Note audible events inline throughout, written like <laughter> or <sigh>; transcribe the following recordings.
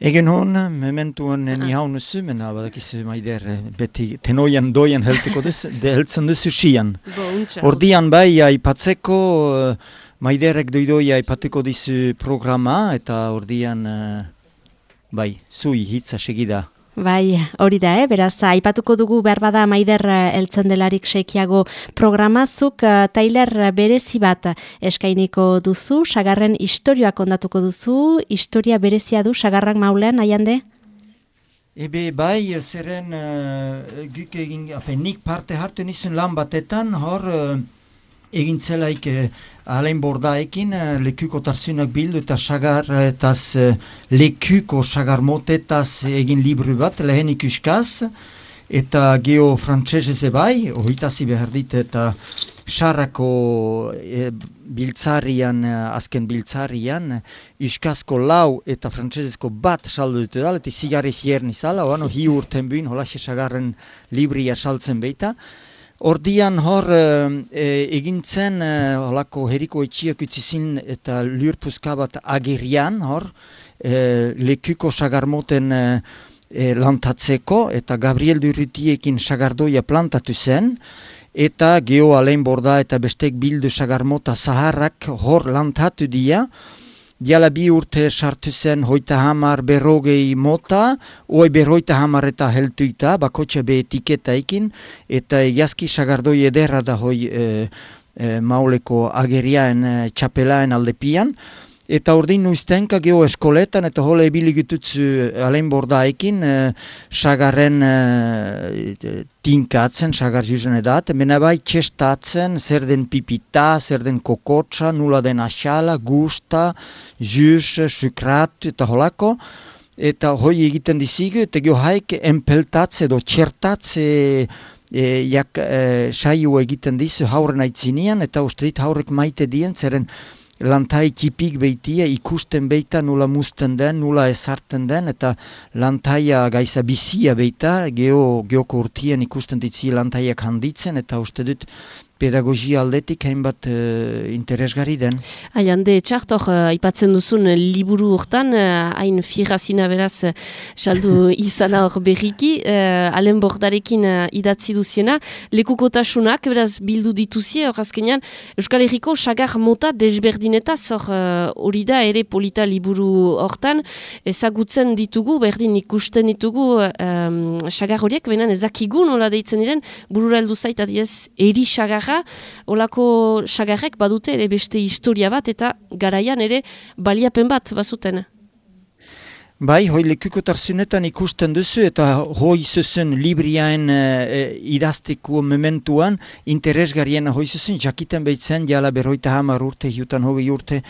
Egen hon, mementuan uh -huh. ni haun usu, mena badakizu maider, beti tenoian doian heltuko duzu, <laughs> de heltzen duzu sian. Ordian bai, aipatzeko, uh, maiderek doidoia aipatuko dizu programa, eta ordian, uh, bai, zui hitza segida. Bai, hori da, eh? beraz, aipatuko dugu behar bada maider eh, eltzen delarik seikiago programazuk, uh, Tyler berezi bat eskainiko duzu, sagarren historioak ondatuko duzu, historia berezia du, sagarrak maulen, aiande? Ebe, bai, zeren, uh, guk egin, nik parte hartu nizun lan batetan, hor, egin zelaik eh, alein bordaekin eh, lekuko tarzunak bildu eta sagar eta eh, lekuko sagar motetaz egin libru bat lehen ikuskaz eta geo frantsesez bai ohitazi behar dit eta sarrako e, biltzarian, azken biltzarian, iskazko lau eta frantsesezko bat saldu dute dala, eta zigarri fierni zala, oano hi urten buin, hola sagarren libria saltzen beita. Ordian hor e, egintzen e, holako heriko etxiak utzizin eta lurpuzka bat agerian hor e, lekuko sagarmoten e, lantatzeko eta Gabriel Durritiekin sagardoia plantatu zen eta geho alein borda eta bestek bildu sagarmota zaharrak hor lantatu dia Diala bi urte sartu zen hoita hamar berrogei mota, oi berroita hamar eta heltuita, bakotxe be etiketa ekin, eta jazki sagardoi ederra da hoi e, e, mauleko ageriaen e, txapelaen aldepian. Eta ordin nuiztenka geho eskoletan eta hole ebili gututzu alen bordaekin e, sagarren e, tinkatzen, sagar juzen edat, mena bai txestatzen zer den pipita, zer den kokotsa, nula den asala, gusta, juz, sukrat eta holako. Eta hoi egiten dizigu, eta geho haik empeltatze edo txertatze e, jak e, saio egiten dizu haurren aitzinean, eta uste dit haurrek maite dien, zeren lantai tipik beitia ikusten beita nula musten den, nula ezarten den, eta lantaia gaiza bizia beita, geho, geoko urtien ikusten ditzi lantaiak handitzen, eta uste dut pedagogia aldetik hainbat uh, interesgarri den. Haiande, txartok, uh, aipatzen duzun uh, liburu hortan, uh, hain firazina beraz, uh, saldu <laughs> izana hor berriki, uh, alen bordarekin uh, idatzi duziena, lekukotasunak, beraz, bildu dituzie, hor azkenean, Euskal Herriko sagar mota desberdineta, hor hori da ere polita liburu hortan, ezagutzen ditugu, berdin ikusten ditugu, um, sagar horiek, benan ezakigun, hola deitzen diren, burura heldu zait, adiez, eri sagar olako sagarrek badute ere beste historia bat eta garaian ere baliapen bat bazuten. Bai, hoi lekuko tarzunetan ikusten duzu eta hoi zuzen libriaen e, idazteko mementuan interesgarien hoi zuzen jakiten behitzen jala berroita hamar urte, hiutan hoi urte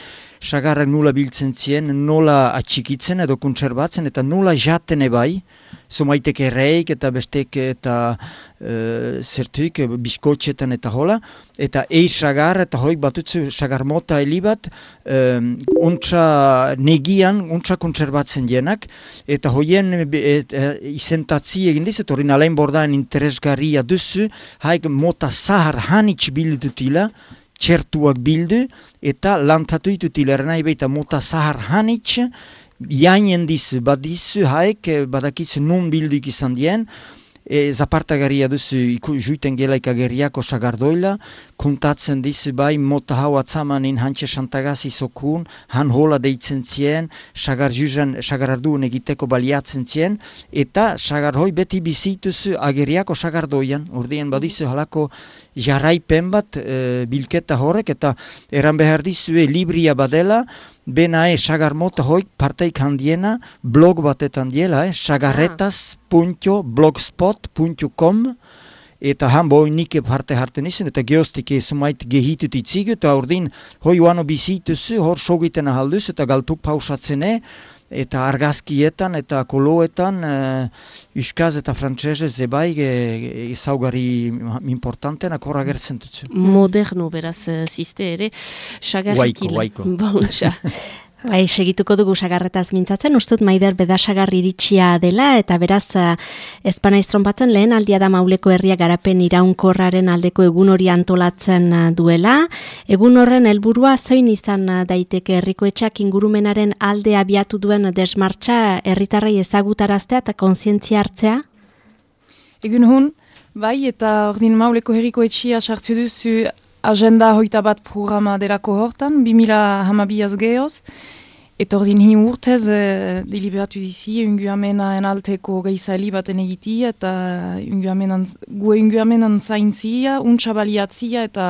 sagarrak nula biltzen zien, nola atxikitzen edo kontserbatzen eta nola jaten ebai, Zumaitek erreik eta bestek eta e, zertuik biskotxetan eta hola. Eta ei sagar eta hoik batutzu sagar mota helibat e, untsa negian, untsa kontserbatzen jenak. Eta hoien e, e, izentatzi egin diz, eta horin alein bordaen interesgarria duzu, haik mota zahar hanitz bildutila, txertuak bildu, eta lantatu ditutila nahi baita mota zahar hanitz, jainen dizu, badizu haek, eh, badakizu nun bilduik izan dien, e, zapartagaria duzu iku, juiten gelaik ageriako sagardoila, kontatzen dizu bai mota hau atzamanin hantxe santagazi sokun, han hola deitzen zien, sagar juzan, sagar arduen egiteko baliatzen zien, eta sagar hoi beti bizituzu ageriako sagardoian, urdien badizu halako jarraipen bat e, bilketa horrek, eta eran behar dizue libria badela, bena e sagar mota hoik parteik handiena blog batetan diela, eh, sagarretas.blogspot.com eta han boi nike parte harten izan, eta geostik sumait gehitut itzigu, eta ordin hoi uano bizituzu, hor sogiten ahalduz, eta galtuk pausatzen eta argazkietan eta koloetan uh, eta frantsese zebai izaugari e, importanten akorra gertzen dutzu. Moderno beraz ziste ere, sagarrikin. Waiko, waiko. <laughs> Bai, segituko dugu sagarretaz mintzatzen, ustut maider bedasagar iritsia dela, eta beraz, eh, ezpana iztronpatzen lehen aldia da mauleko herria garapen iraunkorraren aldeko egun hori antolatzen eh, duela. Egun horren helburua zein izan eh, daiteke herrikoetxak ingurumenaren alde abiatu duen desmartxa herritarrei ezagutaraztea eta konsientzia hartzea? Egun hun, bai, eta ordin mauleko herrikoetxia sartu duzu agenda hoita bat programa delako hortan, 2000 hamabiaz gehoz, eta ordin hi urtez e, deliberatu dizi, ungu amena enalteko geizali baten egiti, eta ungu amenan, gue ungu amenan zaintzia, untsa baliatzia, eta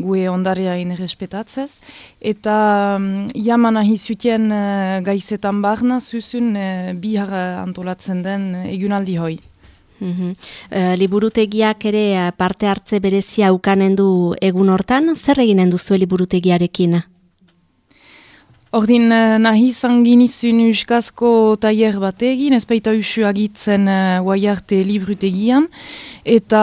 gue ondarea respetatzez. Eta um, jaman ahi zuten uh, gaizetan barna, zuzun uh, bihar antolatzen den egunaldi hoi. Mm liburutegiak ere eh, parte hartze berezia ukanen du egun hortan, zer eginen duzu liburutegiarekin? Ordin uh, nahi zanginizun uskazko taier bat egin, ez baita usu agitzen uh, guaiarte librutegian, eta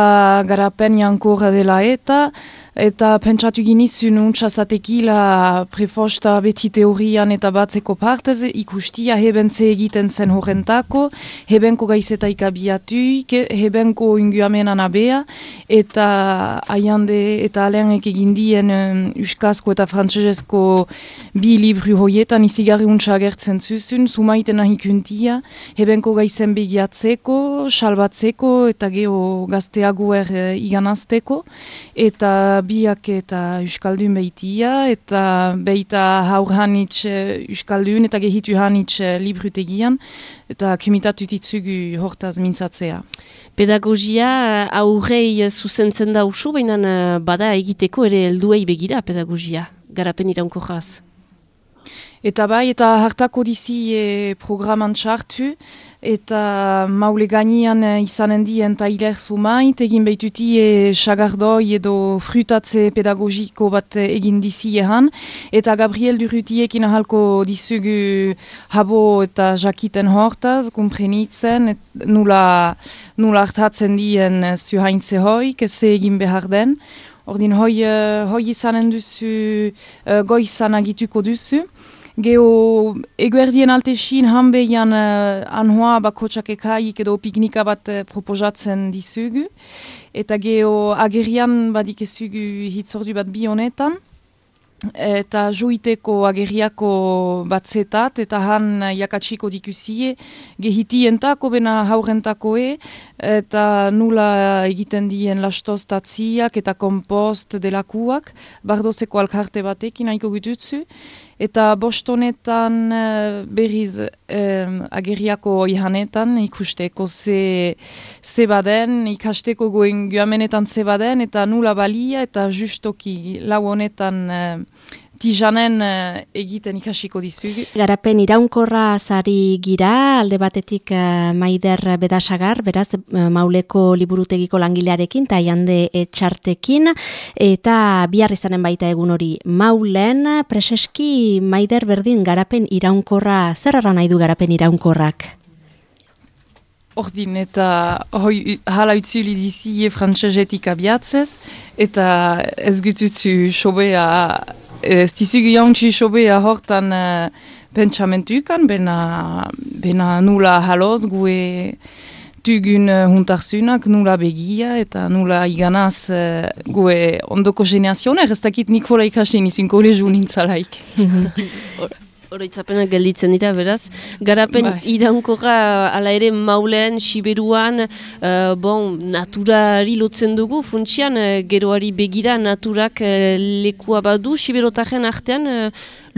garapen jankora dela eta, eta pentsatu ginizun untsazatekila prefosta beti teorian eta batzeko partez, ikustia hebenze egiten zen horrentako, hebenko gaizeta ikabiatuik, hebenko inguamenan abea, eta aiande eta aleanek egindien um, uskazko eta frantzesezko bi libru hoietan izigarri untsa agertzen zuzun, sumaiten ahikuntia, hebenko gaizen begiatzeko, salbatzeko eta geho gazteaguer uh, iganazteko, eta biak eta Euskaldun behitia, eta behita haur hanitz eh, Euskaldun eta gehitu hanitz eh, librutegian, eta kumitatu ditzugu hortaz mintzatzea. Pedagogia eh, aurrei zuzentzen da usu, baina bada egiteko ere helduei begira pedagogia, garapen iraunko jaz. Eta bai, eta hartako dizi e, programan txartu, eta maule gainean eh, izanen dien tailer zumait, egin behituti e, sagardoi edo frutatze pedagogiko bat eh, egin dizi ehan, eta Gabriel Durutiekin ahalko dizugu habo eta jakiten hortaz, kumprenitzen, et, nula, nula hartatzen dien zuhaintze hoi, kese egin behar den. Ordin hoi, hoi izanen duzu, goizan agituko duzu. Geo eguerdien altesin hanbeian uh, anhoa bakotsak ekaik edo piknika bat uh, proposatzen dizugu. Eta geo agerian badik ezugu hitzordu bat bi honetan. Eta joiteko ageriako batzetat eta han jakatsiko dikusie gehitientako bena haurentakoe eta nula egiten dien lastoztatziak eta kompost delakuak bardozeko alkarte batekin haiko gututzu. Eta bostonetan uh, berriz um, ageriako ihanetan ikusteko ze, ze baden, ikasteko goen guamenetan ze baden, eta nula balia eta justoki lau honetan uh, tijanen uh, egiten ikasiko dizugu. Garapen iraunkorra zari gira, alde batetik uh, maider bedasagar, beraz uh, mauleko liburutegiko langilearekin, eta jande etxartekin, eta bihar izanen baita egun hori maulen, preseski maider berdin garapen iraunkorra, zer arra nahi du garapen iraunkorrak? Ordin eta hoi hala utzuli dizi e frantsesetik abiatzez, eta ez gututzu sobea ez dizugu jauntzi sobea hortan uh, pentsamentukan, bena, bena nula haloz gue tugun uh, huntarzunak, nula begia eta nula iganaz uh, gue ondoko generazioner, ez dakit nik hola ikasten izun kolezu nintzalaik. <laughs> Horoitzapena gelditzen dira, beraz. Garapen bai. iraunkorra ala ere maulean, siberuan, uh, bon, naturari lotzen dugu, funtsian, uh, geroari begira naturak uh, lekua badu, siberotaren artean, uh,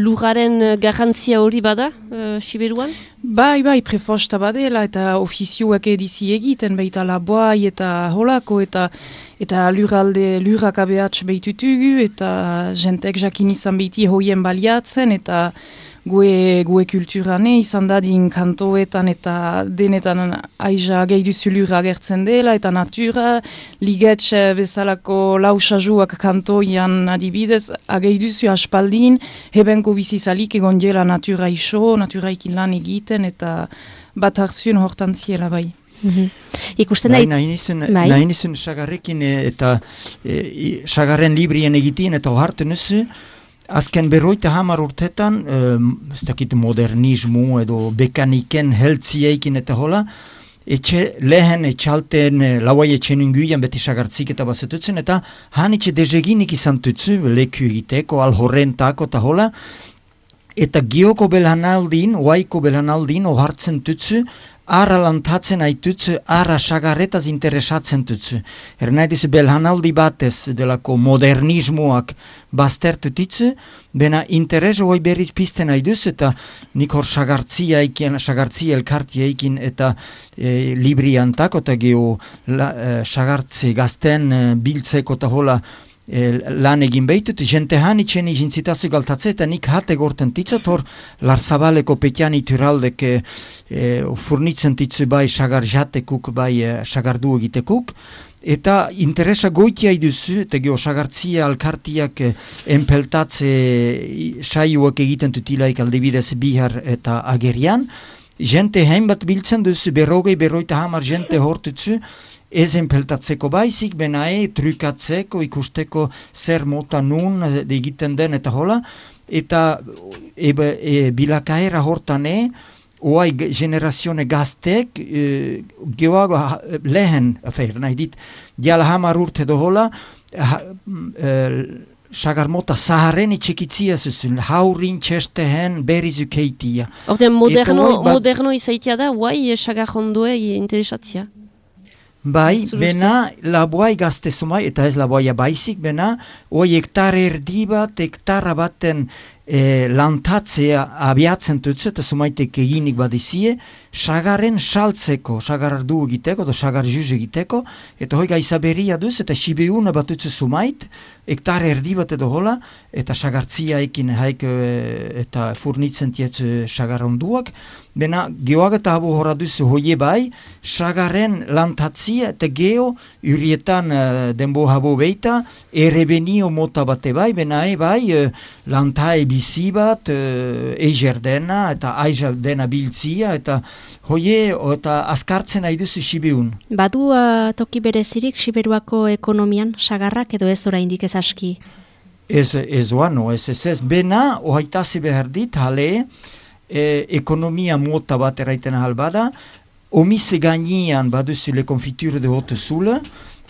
lugaren garantzia hori bada, uh, siberuan? Bai, bai, prefosta badela, eta ofizioak edizi egiten, baita laboai eta holako, eta eta lurralde, lurrak abeatx behitutugu, eta jentek jakin izan behiti hoien baliatzen, eta gue, gue kulturane izan dadin kantoetan eta denetan aiza gehi duzulur agertzen dela eta natura ligetx bezalako lausajuak kantoian adibidez agei duzu aspaldin hebenko bizizalik egon dela natura iso, natura ikin lan egiten eta bat hartzun hortan ziela bai. Mm -hmm. Ikusten da Nahi nizun sagarrekin eta e, sagarren librien egitien eta ohartu nuzu azken berroita hamar urtetan, ez dakit modernismo edo bekaniken heltzieikin eta hola, etxe lehen etxalten e, lauai etxen inguian beti sagartzik eta bazetutzen, eta han etxe dezeginik izan tutzu, leku egiteko, alhorrentako eta hola, eta gioko belhanaldin, oaiko belhanaldin, ohartzen tutzu, ara lantatzen aitutzu, ara sagarretaz interesatzen tutzu. Er nahi dizu belhanaldi batez delako modernismoak baztertutitzu, bena interes hoi berriz pizten nahi duz, eta nik hor sagartzia eikin, sagartzia elkartia eta e, libriantak, eta geho e, sagartze gazten e, biltzeko eta hola, e, lan egin behitut, jente han itxen izin zitazu galtatze, eta nik hate gorten titzat hor, larzabaleko petian ituraldek e, furnitzen titzu bai sagar jatekuk, bai e, sagardu egitekuk, eta interesa goitia iduzu, eta geho sagartzia alkartiak e, enpeltatze saioak egiten tutilaik aldebidez bihar eta agerian, jente hain bat biltzen duzu, berrogei, berroita hamar jente hortutzu, ez enpeltatzeko. Baizik, benae trukatzeko, ikusteko zer mota nun egiten den eta hola, eta e, e, bilakaera hortane, oai generazione gaztek, e, geoago lehen, afer, nahi dit, diala hamar urte do hola, ha, e, sagar mota zaharen itxekitzia zuzun, haurin txestehen berizu keitia. Horten moderno, moderno izaitia da, guai sagar hondue interesatzia? Bai, bena, laboai gazte zumai, eta ez laboaia baizik, bena, oi hektar erdi bat, hektara baten e, lantatzea abiatzen tutzu, eta zumaitek eginik badizie, sagaren saltzeko, sagar ardu egiteko, edo sagar juz egiteko, eta hoi gaizaberia duz, eta sibeuna bat utzu zumait, hektar erdi bat edo hola, eta sagartzia ekin haik e, eta furnitzen tietzu sagar onduak, Bena, geoak eta abu horra duzu hoie bai, sagaren lantatzia eta geo urietan uh, denbo habo beita, erebenio mota bate bai, bena e bai, uh, lantae bizi bat, uh, eizer eta aiza dena biltzia, eta hoie eta askartzen nahi duzu sibiun. Badu uh, toki berezirik siberuako ekonomian, sagarrak edo ez oraindik ez aski? Ez, ez oano, ez ez ez, bena, ohaitazi behar dit, hale, e, ekonomia mota bat eraiten ahal bada, omise gainean baduzu le konfiture de hote zule,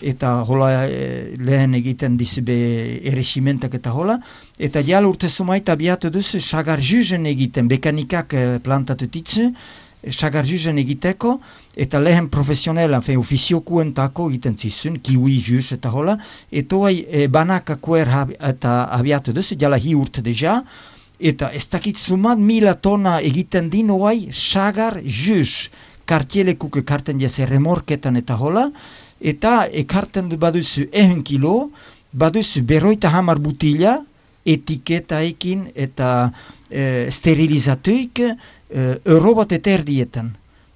eta hola e, lehen egiten dizube eresimentak eta hola, eta jala urte sumaita biatu duzu sagar juzen egiten, bekanikak e, plantatu sagar juzen egiteko, eta lehen profesionela, fe, ofiziokuen tako egiten zizun, kiwi juz eta hola, eta hoai e, banakakuer eta abiatu duzu, jala hi urte deja, eta ez dakit zumat mila tona egiten dino guai, sagar juz, kartielekuk ekarten jaz remorketan eta hola, eta ekarten du baduzu ehen kilo, baduzu beroita hamar butila, etiketa ekin eta e, sterilizatuik e, euro bat eta erdietan.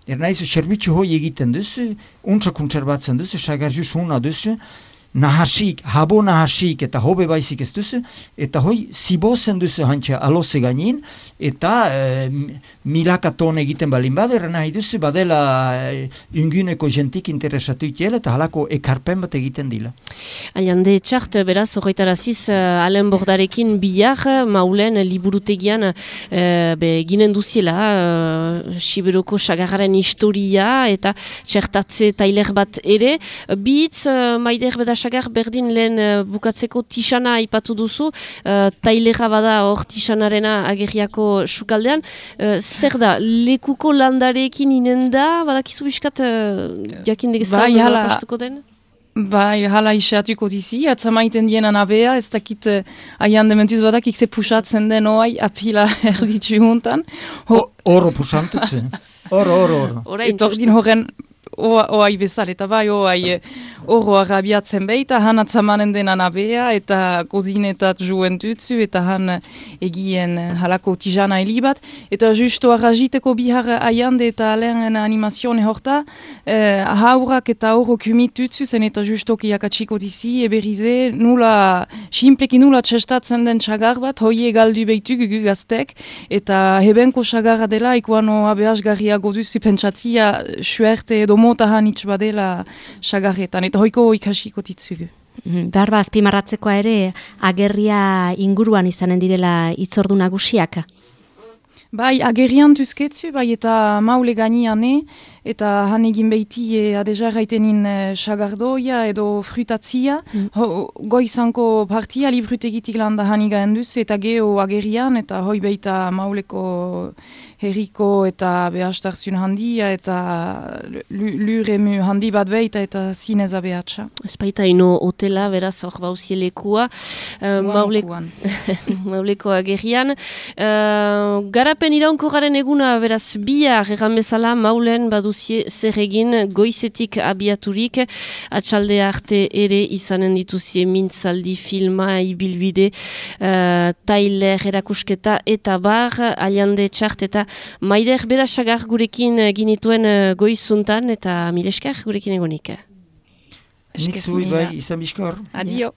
Er nahizu, serbitzu hoi egiten duzu, untsa kontserbatzen duzu, sagar juz huna duzu, nahasik, habo nahasik eta hobe baizik ez duzu, eta hoi zibozen duzu hantxe alose gainin, eta e, milaka ton egiten balin badera nahi duzu, badela e, unguneko jentik interesatu itiela, eta halako ekarpen bat egiten dila. Alian, de txart, beraz, horretaraziz, uh, alen bordarekin bihar, maulen, liburutegian, uh, be, ginen duziela, uh, Siberoko sagarren historia, eta txertatze tailer bat ere, bitz, uh, maider bedas sagar berdin lehen uh, bukatzeko tisana aipatu duzu, uh, tailera bada hor tisanarena agerriako sukaldean. Uh, zer da, lekuko landarekin inen da, badakizu biskat, uh, jakin degezan, bai, den? Bai, hala isatuko dizi, atzamaiten dien anabea, ez dakit uh, aian dementuz badak ikse pusatzen den oai apila <laughs> erditzu juntan. Oro pusantutzen, oro, oro, oro. Eta horren, oai bezal, eta bai, oai, Oro arabiatzen behita, han atzamanen den anabea, eta kozinetat juen dutzu, eta han egien halako tijana helibat. Eta justo arraziteko bihar aiande eta lehen animazione horta, eh, haurak eta oro kumit dutzu, zen eta justo kiakatsiko dizi, eberize, nula, simpleki nula txestatzen den txagar bat, hoi egaldu behitu gugu gaztek, eta hebenko txagarra dela, ikuano abeazgarria goduzi pentsatzia, suerte edo mota han itxbadela txagarretan eta hoiko ikasiko ditzugu. Mm, behar ba, azpimarratzekoa ere, agerria inguruan izanen direla itzordu nagusiak? Bai, agerian tuzketzu, bai, eta maule ganiane, eta han egin behiti e, adeja gaitenin e, sagardoia edo frutatzia. Mm. goizanko partia librutegitik landa han igaen duzu, eta geho agerian, eta hoi behita mauleko herriko eta behastarzun handia eta luremu handi bat behita eta zinez abeatxa. Ez baita ino hotela, beraz, hor bauzielekua. Uh, <laughs> mauleko agerian. Uh, garapen iraunko garen eguna, beraz, bihar egan bezala, maulen baduzie zer egin goizetik abiaturik, atxalde arte ere izanen dituzie mintzaldi filma, ibilbide, uh, tailer erakusketa eta bar, aliande txart eta Maider berasagar gurekin ginituen eh, goizuntan eta mileskar gurekin egonik. Nik zui bai, izan biskor. Adio.